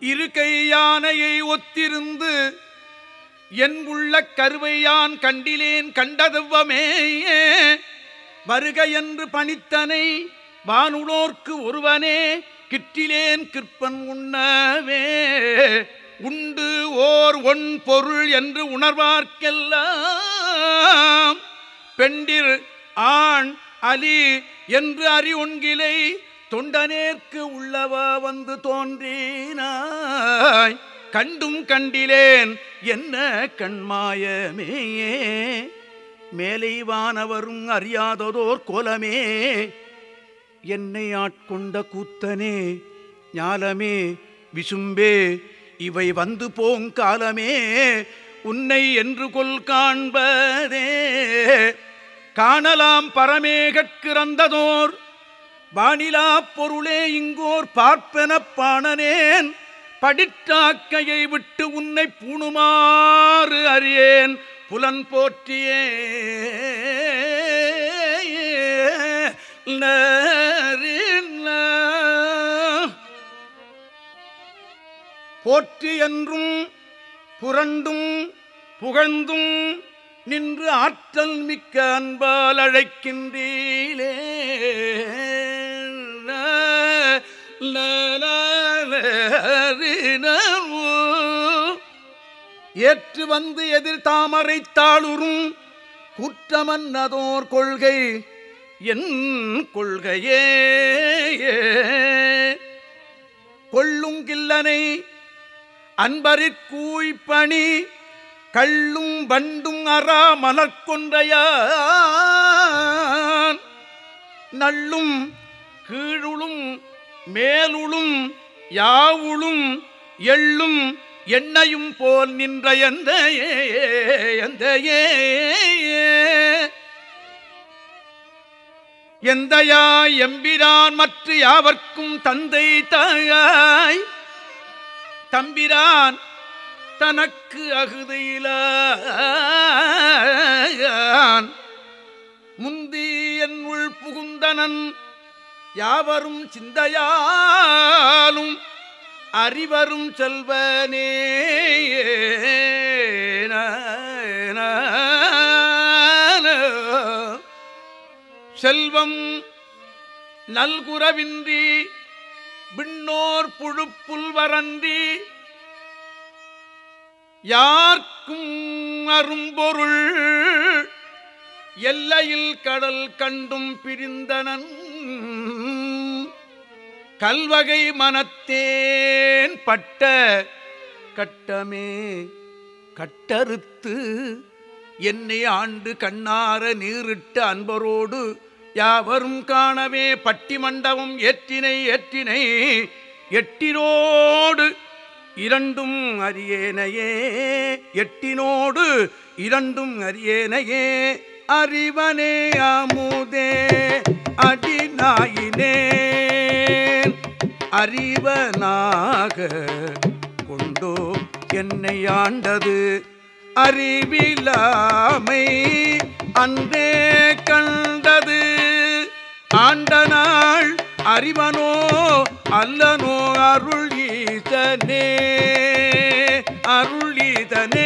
இருக்கை யானையை ஒத்திருந்து என் உள்ள கருவையான் கண்டிலேன் கண்டதுவமே வருக என்று பணித்தனை வானுளோர்க்கு ஒருவனே கிற்றிலேன் கிற்பன் உண்ணவே. உண்டு ஓர் ஒன் பொருள் என்று உணர்வார்க்கெல்லாம் பெண்டிர் ஆண் அலி என்று அறி ஒன்கிலை தொண்டனேற்கு உள்ளவா வந்து தோன்றினாய். கண்டும் கண்டிலேன் என்ன கண்மாயமேயே. மேலைவானவரும் அறியாததோர் கோலமே. என்னை ஆட்கொண்ட கூத்தனே ஞாலமே விசும்பே இவை வந்து போங்காலமே உன்னை என்று கொல் காண்பதே. காணலாம் பரமேகக்கிறந்ததோர் வானிலா பொருளே இங்கோர் பார்ப்பன பாணனேன் படித்தாக்கையை விட்டு உன்னை பூணுமாறு அறியேன் புலன் போற்றியே போற்றி என்றும் புரண்டும் புகழ்ந்தும் நின்று ஆற்றல் மிக்க அன்பால் அழைக்கின்றீலே ஏற்று வந்து எதிர் தாமரை தாளுறும் குற்றமன்னதோர் கொள்கை என் கொள்கையே. கொள்ளும் கில்லனை கள்ளும் வண்டும் அரா மலர்கொன்றையான். நள்ளும் கீழுளும் மேலுளும் யாவுளும் எள்ளும் எண்ணையும் போல் நின்ற எந்த எந்த எந்தையாய் எம்பிரான் மற்ற யாவர்க்கும் தந்தை தாயாய் தம்பிரான் தனக்கு அகுதையிலான் முந்தி என் உள் புகுந்தனன் யாவரும் சிந்தையாலும் அறிவரும் செல்வனே. செல்வம் நல்குறவின்றி விண்ணோர் புழுப்புல் வரன்றி யார்க்கும் அரும்பொருள் எல்லையில் கடல் கண்டும் பிரிந்தனன். கல்வகை மனத்தேன் பட்ட கட்டமே கட்டறுத்து என்னை ஆண்டு கண்ணார நீரிட்ட அன்பரோடு யாவரும் காணவே பட்டி மண்டபம் ஏற்றினை ஏற்றினை எட்டினோடு இரண்டும் அரியேனையே எட்டினோடு இரண்டும் அரியேனையே அறிவனே ஆம அறிவனாக கொண்டோ என்னை ஆண்டது. அறிவிலாமை அன்றே கண்டது. ஆண்டனாள் அறிவனோ அல்லனோ அருள் ஈசனே. அருள் ஈசனே.